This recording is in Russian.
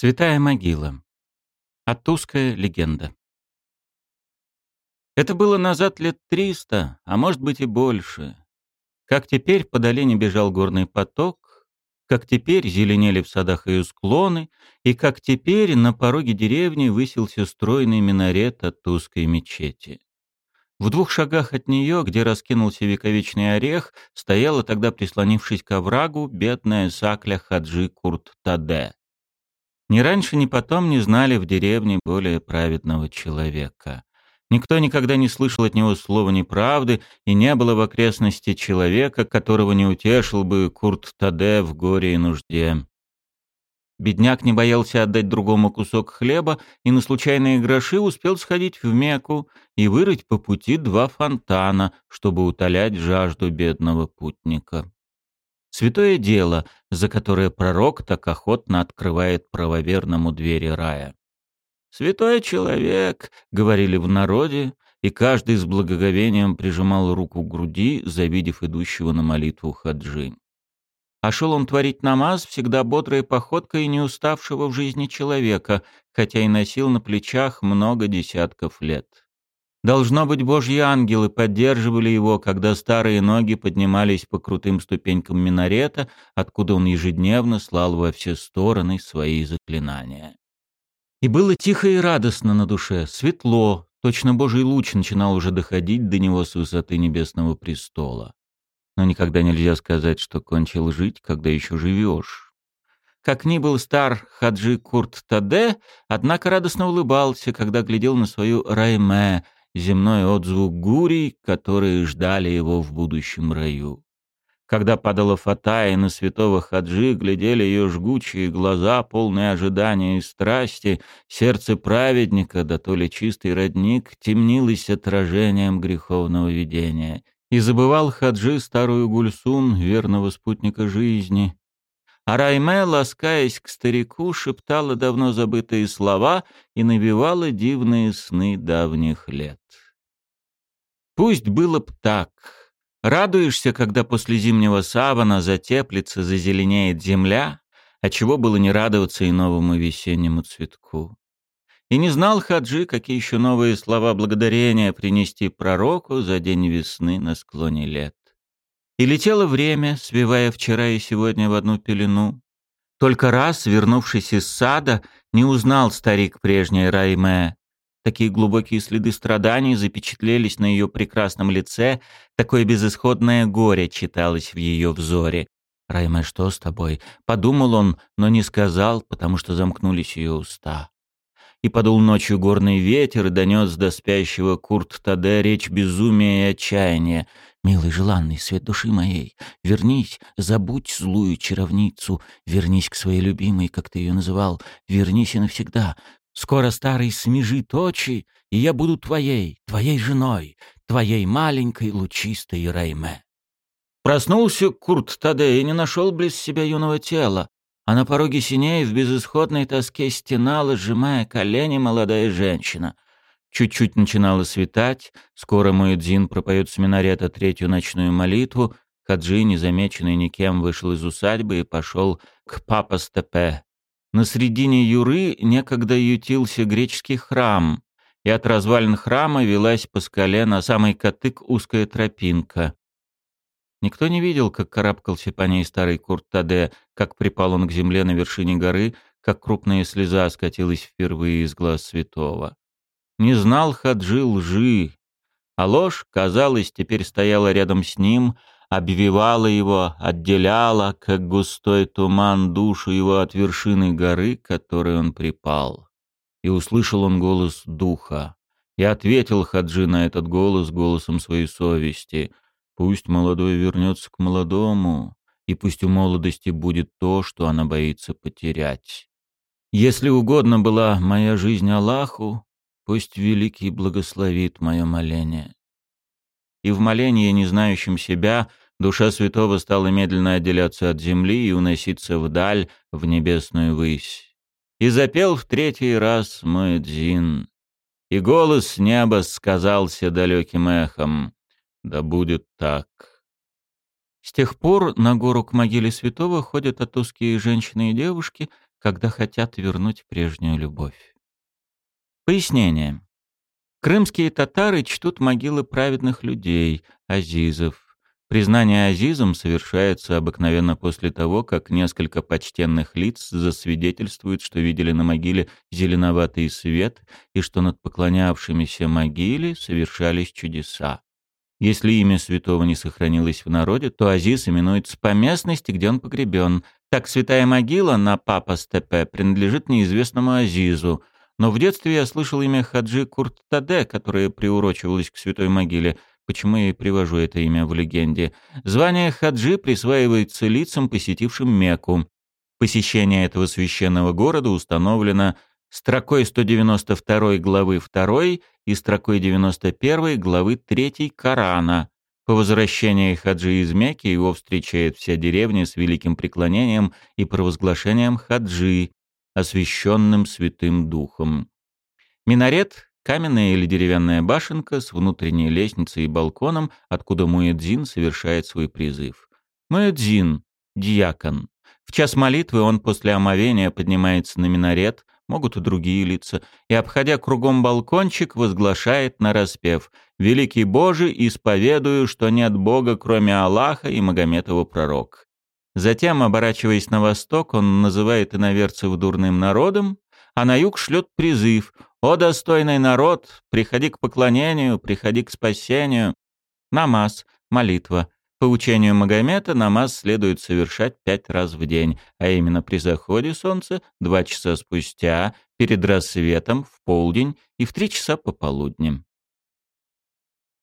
Святая могила. Оттуская легенда. Это было назад лет триста, а может быть и больше. Как теперь по долине бежал горный поток, как теперь зеленели в садах ее склоны, и как теперь на пороге деревни высился стройный минарет от узкой мечети. В двух шагах от нее, где раскинулся вековечный орех, стояла тогда, прислонившись к оврагу, бедная сакля Хаджи Курт Таде. Ни раньше, ни потом не знали в деревне более праведного человека. Никто никогда не слышал от него слова неправды, и не было в окрестности человека, которого не утешил бы Курт Таде в горе и нужде. Бедняк не боялся отдать другому кусок хлеба и на случайные гроши успел сходить в Мекку и вырыть по пути два фонтана, чтобы утолять жажду бедного путника. Святое дело, за которое пророк так охотно открывает правоверному двери рая. «Святой человек», — говорили в народе, и каждый с благоговением прижимал руку к груди, завидев идущего на молитву хаджи. А шел он творить намаз всегда бодрой походкой не уставшего в жизни человека, хотя и носил на плечах много десятков лет. Должно быть, божьи ангелы поддерживали его, когда старые ноги поднимались по крутым ступенькам минарета, откуда он ежедневно слал во все стороны свои заклинания. И было тихо и радостно на душе, светло, точно божий луч начинал уже доходить до него с высоты небесного престола. Но никогда нельзя сказать, что кончил жить, когда еще живешь. Как ни был стар Хаджи Курт Таде, однако радостно улыбался, когда глядел на свою Райме — земной отзвук гурий, которые ждали его в будущем раю. Когда падала фата и на святого Хаджи глядели ее жгучие глаза, полные ожидания и страсти, сердце праведника, да то ли чистый родник, темнилось отражением греховного видения. И забывал Хаджи старую Гульсун, верного спутника жизни, а Райме, ласкаясь к старику, шептала давно забытые слова и навевала дивные сны давних лет. Пусть было б так. Радуешься, когда после зимнего савана затеплится, зазеленеет земля, а чего было не радоваться и новому весеннему цветку. И не знал Хаджи, какие еще новые слова благодарения принести пророку за день весны на склоне лет. И летело время, свивая вчера и сегодня в одну пелену. Только раз, вернувшись из сада, не узнал старик прежней Райме. Такие глубокие следы страданий запечатлелись на ее прекрасном лице, такое безысходное горе читалось в ее взоре. «Райме, что с тобой?» — подумал он, но не сказал, потому что замкнулись ее уста. И подул ночью горный ветер и донес до спящего Курт Таде речь безумия и отчаяния — Милый, желанный, свет души моей, вернись, забудь злую чаровницу, вернись к своей любимой, как ты ее называл, вернись и навсегда. Скоро старый смежит очи, и я буду твоей, твоей женой, твоей маленькой лучистой Райме. Проснулся Курт Таде и не нашел близ себя юного тела, а на пороге синей в безысходной тоске стенала, сжимая колени, молодая женщина — Чуть-чуть начинало светать, скоро Муэдзин пропоет с минарета третью ночную молитву, Хаджи, незамеченный никем, вышел из усадьбы и пошел к Папа-Степе. На средине Юры некогда ютился греческий храм, и от развалин храма велась по скале на самый катык узкая тропинка. Никто не видел, как карабкался по ней старый Курт-Таде, как припал он к земле на вершине горы, как крупная слеза скатилась впервые из глаз святого. Не знал Хаджи лжи, а ложь, казалось, теперь стояла рядом с ним, обвивала его, отделяла, как густой туман, душу его от вершины горы, к которой он припал. И услышал он голос духа. И ответил Хаджи на этот голос голосом своей совести. «Пусть молодой вернется к молодому, и пусть у молодости будет то, что она боится потерять. Если угодно была моя жизнь Аллаху, Пусть Великий благословит мое моление. И в молении, не знающем себя, душа святого стала медленно отделяться от земли и уноситься вдаль, в небесную высь. И запел в третий раз мой дзин. И голос неба сказался далеким эхом. Да будет так. С тех пор на гору к могиле святого ходят отуские женщины и девушки, когда хотят вернуть прежнюю любовь. Пояснение. Крымские татары чтут могилы праведных людей, азизов. Признание азизом совершается обыкновенно после того, как несколько почтенных лиц засвидетельствуют, что видели на могиле зеленоватый свет и что над поклонявшимися могиле совершались чудеса. Если имя святого не сохранилось в народе, то Азиз именуется по местности, где он погребен. Так святая могила на Папа-Степе принадлежит неизвестному Азизу. Но в детстве я слышал имя Хаджи Курт-Таде, которое приурочивалось к святой могиле. Почему я и привожу это имя в легенде? Звание Хаджи присваивается лицам, посетившим Мекку. Посещение этого священного города установлено строкой 192 главы 2 и строкой 91 главы 3 Корана. По возвращении хаджи из Мекки его встречает вся деревня с великим преклонением и провозглашением хаджи, освященным Святым Духом. Минарет — каменная или деревянная башенка с внутренней лестницей и балконом, откуда Муэдзин совершает свой призыв. Муэдзин — диакон. В час молитвы он после омовения поднимается на минарет, могут и другие лица, и, обходя кругом балкончик, возглашает на распев «Великий Боже, исповедую, что нет Бога, кроме Аллаха и Магометова пророк». Затем, оборачиваясь на восток, он называет иноверцев дурным народом, а на юг шлет призыв «О достойный народ, приходи к поклонению, приходи к спасению». Намаз, молитва – по учению Магомета намаз следует совершать пять раз в день, а именно при заходе солнца, два часа спустя, перед рассветом, в полдень и в три часа пополудни.